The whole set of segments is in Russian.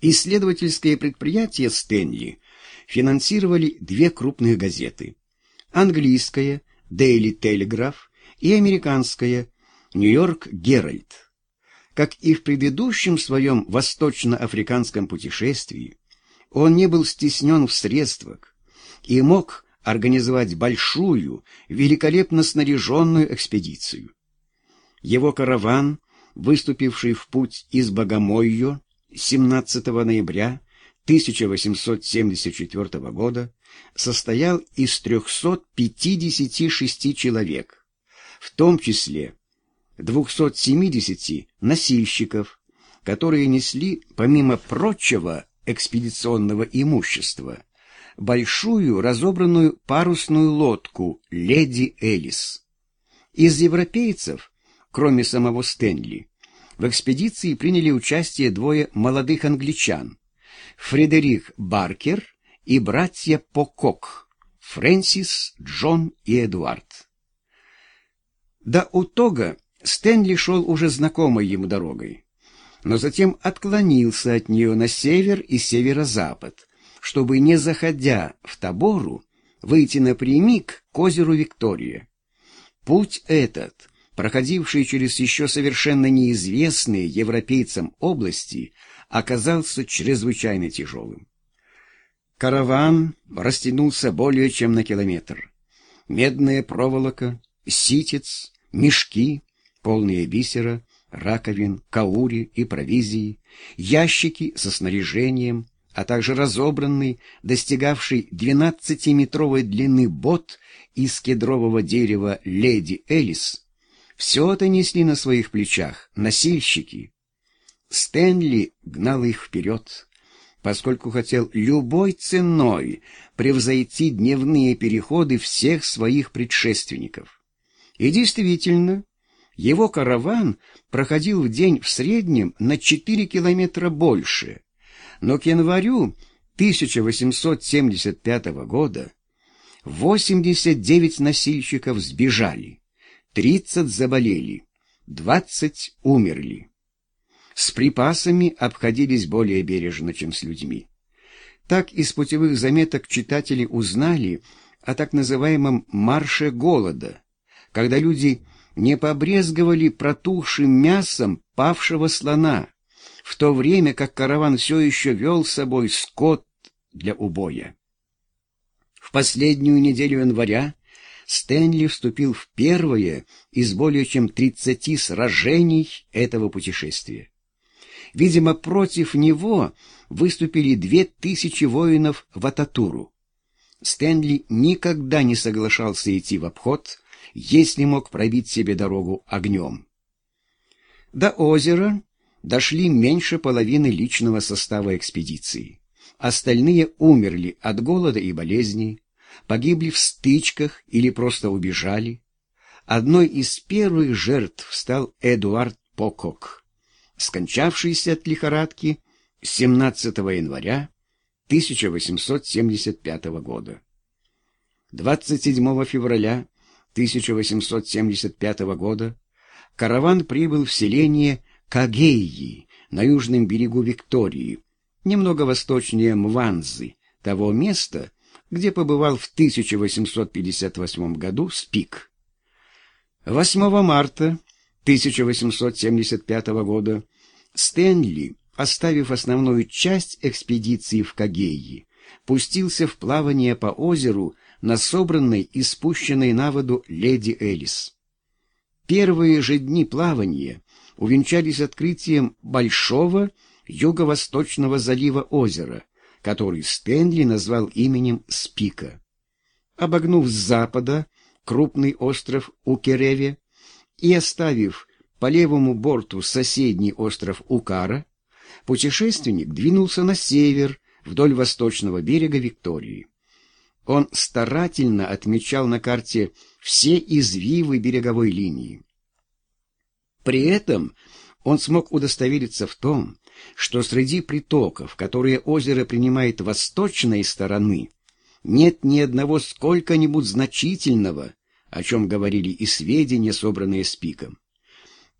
Исследовательское предприятие Стэнли финансировали две крупные газеты – английская Daily Telegraph и американская Нью-Йорк Геральт. Как и в предыдущем своем восточно-африканском путешествии, он не был стеснен в средствах и мог организовать большую, великолепно снаряженную экспедицию. Его караван, выступивший в путь из Богомойо 17 ноября 1874 года, состоял из 356 человек, в том числе 270 носильщиков, которые несли, помимо прочего экспедиционного имущества, большую разобранную парусную лодку «Леди Элис». Из европейцев, кроме самого Стэнли, в экспедиции приняли участие двое молодых англичан – Фредерик Баркер и братья Покок – Фрэнсис, Джон и Эдуард. До Утога Стэнли шел уже знакомой ему дорогой, но затем отклонился от нее на север и северо-запад, чтобы, не заходя в Табору, выйти напрямик к озеру Виктория. Путь этот, проходивший через еще совершенно неизвестные европейцам области, оказался чрезвычайно тяжелым. Караван растянулся более чем на километр. Медная проволока, ситец, мешки, полные бисера, раковин, каури и провизии, ящики со снаряжением, а также разобранный, достигавший двенадцатиметровой длины бот из кедрового дерева «Леди Элис», все это несли на своих плечах носильщики. Стэнли гнал их вперед, поскольку хотел любой ценой превзойти дневные переходы всех своих предшественников. И действительно, его караван проходил в день в среднем на 4 километра больше, но к январю 1875 года 89 носильщиков сбежали, 30 заболели, 20 умерли. С припасами обходились более бережно, чем с людьми. Так из путевых заметок читатели узнали о так называемом «марше голода», когда люди не побрезговали протухшим мясом павшего слона, в то время как караван все еще вел с собой скот для убоя. В последнюю неделю января Стэнли вступил в первое из более чем тридцати сражений этого путешествия. Видимо, против него выступили две тысячи воинов в Ататуру. Стэнли никогда не соглашался идти в обход, если мог пробить себе дорогу огнем. До озера дошли меньше половины личного состава экспедиции. Остальные умерли от голода и болезней, погибли в стычках или просто убежали. Одной из первых жертв стал Эдуард Покок, скончавшийся от лихорадки 17 января 1875 года. 27 февраля 1875 года караван прибыл в селение Кагейи на южном берегу Виктории, немного восточнее Мванзы, того места, где побывал в 1858 году Спик. 8 марта 1875 года Стэнли, оставив основную часть экспедиции в Кагейи, пустился в плавание по озеру на собранной и спущенной на воду леди Элис. Первые же дни плавания увенчались открытием большого юго-восточного залива озера, который Стэнли назвал именем Спика. Обогнув с запада крупный остров Укереве и оставив по левому борту соседний остров Укара, путешественник двинулся на север вдоль восточного берега Виктории. Он старательно отмечал на карте все извивы береговой линии. При этом он смог удостовериться в том, что среди притоков, которые озеро принимает восточной стороны, нет ни одного сколько-нибудь значительного, о чем говорили и сведения, собранные с пиком.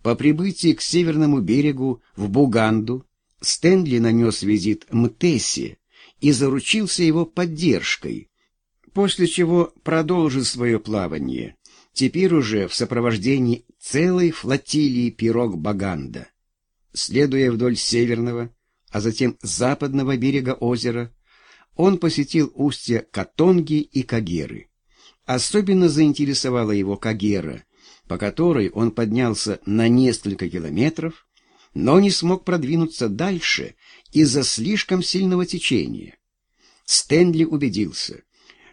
По прибытии к северному берегу в Буганду Стэнли нанес визит Мтессе и заручился его поддержкой, после чего продолжил свое плавание, теперь уже в сопровождении целой флотилии пирог Баганда. Следуя вдоль северного, а затем западного берега озера, он посетил устья Катонги и Кагеры. Особенно заинтересовала его Кагера, по которой он поднялся на несколько километров, но не смог продвинуться дальше из-за слишком сильного течения. Стэнли убедился,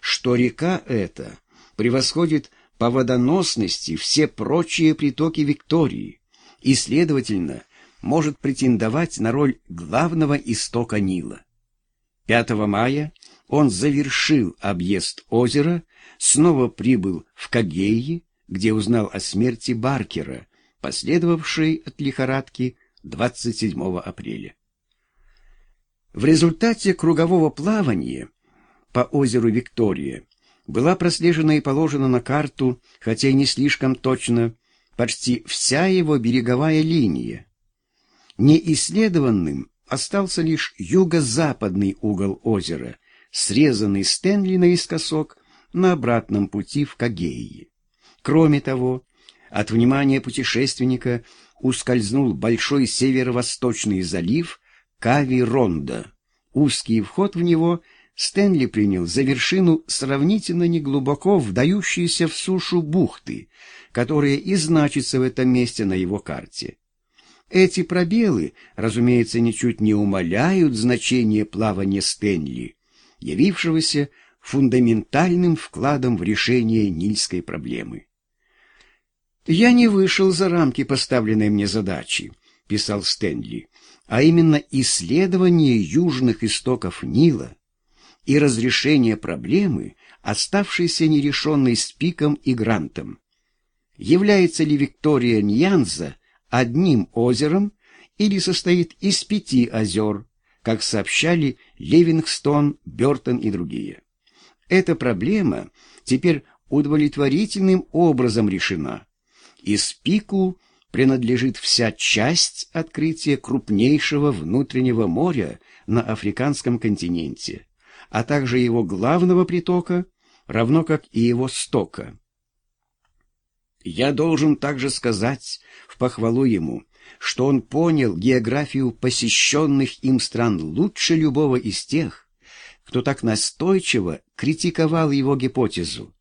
что река эта превосходит по водоносности все прочие притоки Виктории и, следовательно, может претендовать на роль главного истока Нила. 5 мая он завершил объезд озера, снова прибыл в Кагеи, где узнал о смерти Баркера, последовавшей от лихорадки 27 апреля. В результате кругового плавания по озеру Виктория была прослежена и положена на карту, хотя и не слишком точно, почти вся его береговая линия, Неисследованным остался лишь юго-западный угол озера, срезанный Стэнли наискосок на обратном пути в Кагеи. Кроме того, от внимания путешественника ускользнул большой северо-восточный залив Кави-Ронда. Узкий вход в него Стэнли принял за вершину сравнительно неглубоко вдающейся в сушу бухты, которая и значится в этом месте на его карте. Эти пробелы, разумеется, ничуть не умаляют значение плавания Стэнли, явившегося фундаментальным вкладом в решение нильской проблемы. «Я не вышел за рамки поставленной мне задачи», — писал Стэнли, «а именно исследование южных истоков Нила и разрешение проблемы, оставшейся нерешенной с Пиком и Грантом. Является ли Виктория Ньянза одним озером или состоит из пяти озер, как сообщали Ливингстон, Бертон и другие. Эта проблема теперь удовлетворительным образом решена. Из Пику принадлежит вся часть открытия крупнейшего внутреннего моря на африканском континенте, а также его главного притока, равно как и его стока. Я должен также сказать в похвалу ему, что он понял географию посещенных им стран лучше любого из тех, кто так настойчиво критиковал его гипотезу.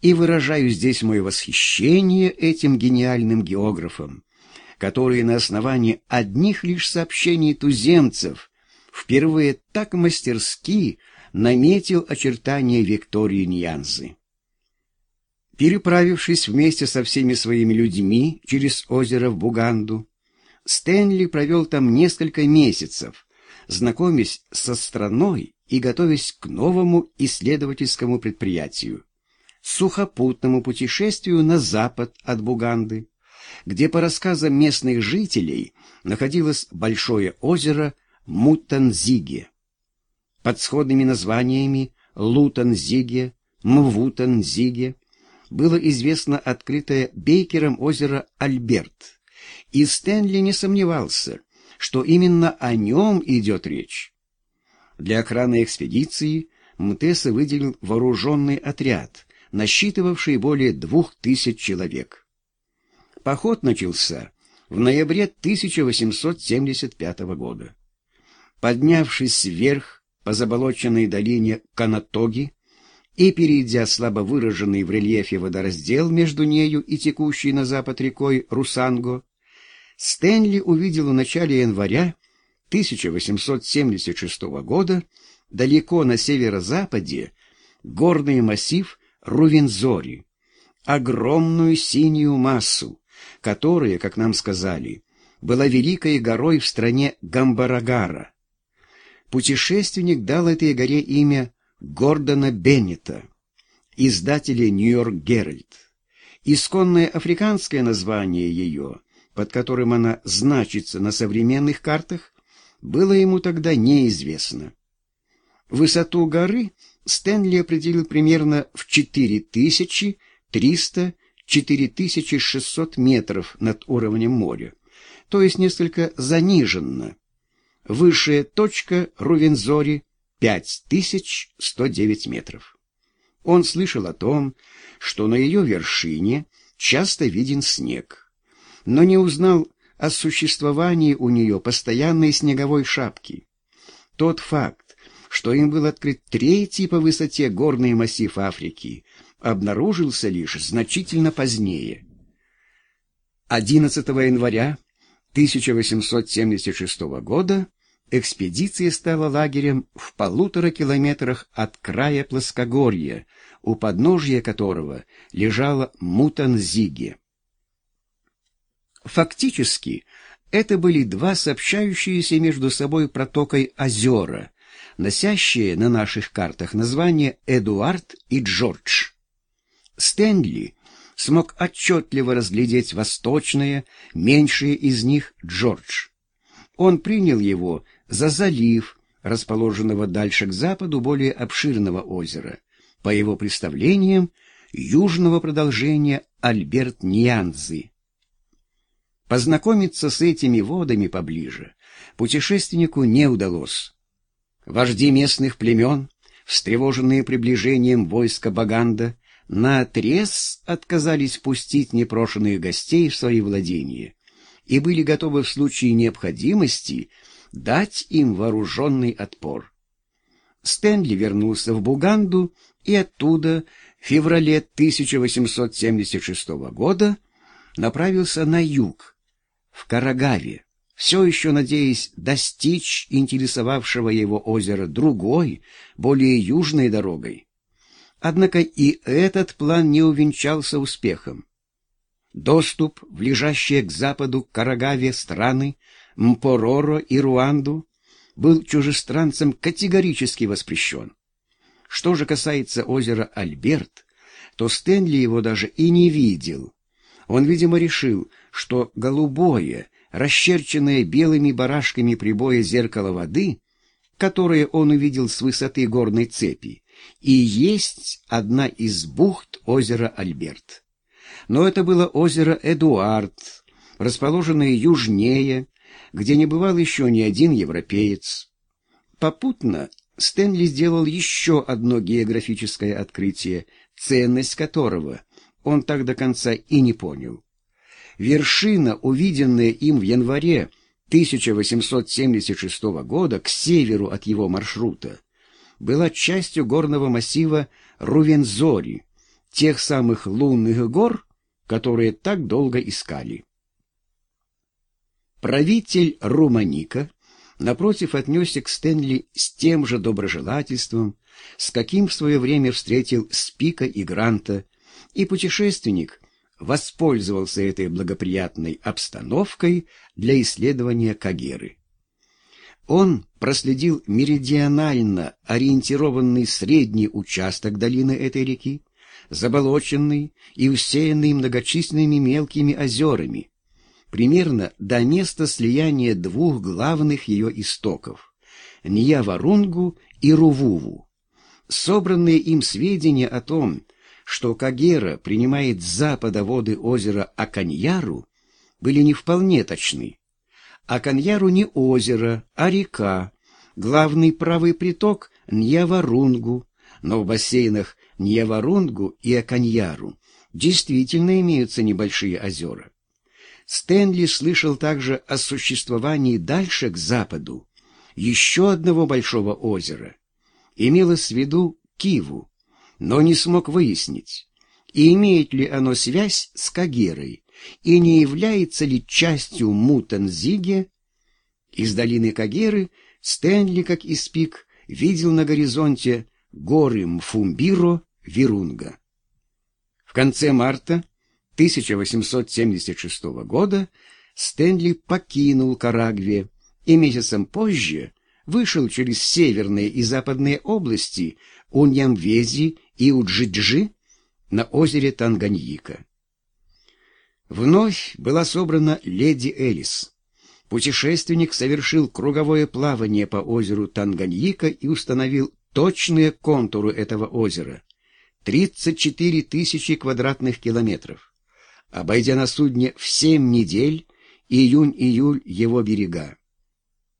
И выражаю здесь мое восхищение этим гениальным географом, который на основании одних лишь сообщений туземцев впервые так мастерски наметил очертания Виктории Ньянзы. Переправившись вместе со всеми своими людьми через озеро в Буганду, Стэнли провел там несколько месяцев, знакомясь со страной и готовясь к новому исследовательскому предприятию — сухопутному путешествию на запад от Буганды, где, по рассказам местных жителей, находилось большое озеро Мутанзиге. Под сходными названиями Лутанзиге, Мвутанзиге было известно открытое Бейкером озеро Альберт, и Стэнли не сомневался, что именно о нем идет речь. Для охраны экспедиции Мтеса выделил вооруженный отряд, насчитывавший более двух тысяч человек. Поход начался в ноябре 1875 года. Поднявшись вверх по заболоченной долине Канатоги, и, перейдя слабо выраженный в рельефе водораздел между нею и текущей на запад рекой Русанго, Стэнли увидел в начале января 1876 года далеко на северо-западе горный массив Рувензори, огромную синюю массу, которая, как нам сказали, была великой горой в стране Гамбарагара. Путешественник дал этой горе имя Гордона Беннета, издателя «Нью-Йорк Геральт». Исконное африканское название ее, под которым она значится на современных картах, было ему тогда неизвестно. Высоту горы Стэнли определил примерно в 4300-4600 метров над уровнем моря, то есть несколько заниженно. Высшая точка Рувензори — 5109 метров. Он слышал о том, что на ее вершине часто виден снег, но не узнал о существовании у нее постоянной снеговой шапки. Тот факт, что им был открыт третий по высоте горный массив Африки, обнаружился лишь значительно позднее. 11 января 1876 года экспедиция стала лагерем в полутора километрах от края плоскогорья, у подножья которого лежала Мутанзиге. Фактически, это были два сообщающиеся между собой протокой озера, носящие на наших картах название Эдуард и Джордж. Стэнли смог отчетливо разглядеть восточное, меньшее из них Джордж. Он принял его за залив, расположенного дальше к западу более обширного озера, по его представлениям, южного продолжения Альберт Ньянзы. Познакомиться с этими водами поближе путешественнику не удалось. Вожди местных племен, встревоженные приближением войска Баганда, наотрез отказались пустить непрошенных гостей в свои владения и были готовы в случае необходимости дать им вооруженный отпор. Стэнли вернулся в Буганду и оттуда в феврале 1876 года направился на юг, в Карагаве, все еще надеясь достичь интересовавшего его озера другой, более южной дорогой. Однако и этот план не увенчался успехом. Доступ в лежащие к западу Карагаве страны Мпороро и Руанду был чужестранцам категорически воспрещен. Что же касается озера Альберт, то Стэнли его даже и не видел. Он, видимо, решил, что голубое, расчерченное белыми барашками прибоя зеркало воды, которое он увидел с высоты горной цепи, и есть одна из бухт озера Альберт. Но это было озеро Эдуард, расположенное южнее, где не бывал еще ни один европеец. Попутно Стэнли сделал еще одно географическое открытие, ценность которого он так до конца и не понял. Вершина, увиденная им в январе 1876 года к северу от его маршрута, была частью горного массива Рувензори, тех самых лунных гор, которые так долго искали. Правитель Руманика, напротив, отнесся к Стэнли с тем же доброжелательством, с каким в свое время встретил Спика и Гранта, и путешественник воспользовался этой благоприятной обстановкой для исследования Кагеры. Он проследил меридионально ориентированный средний участок долины этой реки, заболоченный и усеянный многочисленными мелкими озерами, примерно до места слияния двух главных ее истоков — Ньяварунгу и Рувуву. Собранные им сведения о том, что Кагера принимает с запада воды озера Аканьяру, были не вполне точны. А Каньяру не озеро, а река, главный правый приток Ньяварунгу, но в бассейнах Ньяварунгу и Аканьяру действительно имеются небольшие озера. Стэнли слышал также о существовании дальше к западу еще одного большого озера. Имелось в виду Киву, но не смог выяснить, имеет ли оно связь с Кагерой и не является ли частью Мутанзиге? Из долины Кагеры Стэнли, как и Спик, видел на горизонте горы Мфумбиро, Вирунга. В конце марта 1876 года Стэнли покинул Карагве и месяцем позже вышел через северные и западные области Уньямвези и Уджиджи на озере Танганьика. Вновь была собрана леди Элис. Путешественник совершил круговое плавание по озеру Танганьика и установил точные контуры этого озера. 34 тысячи квадратных километров. Обойдя на судне в семь недель, июнь-июль его берега.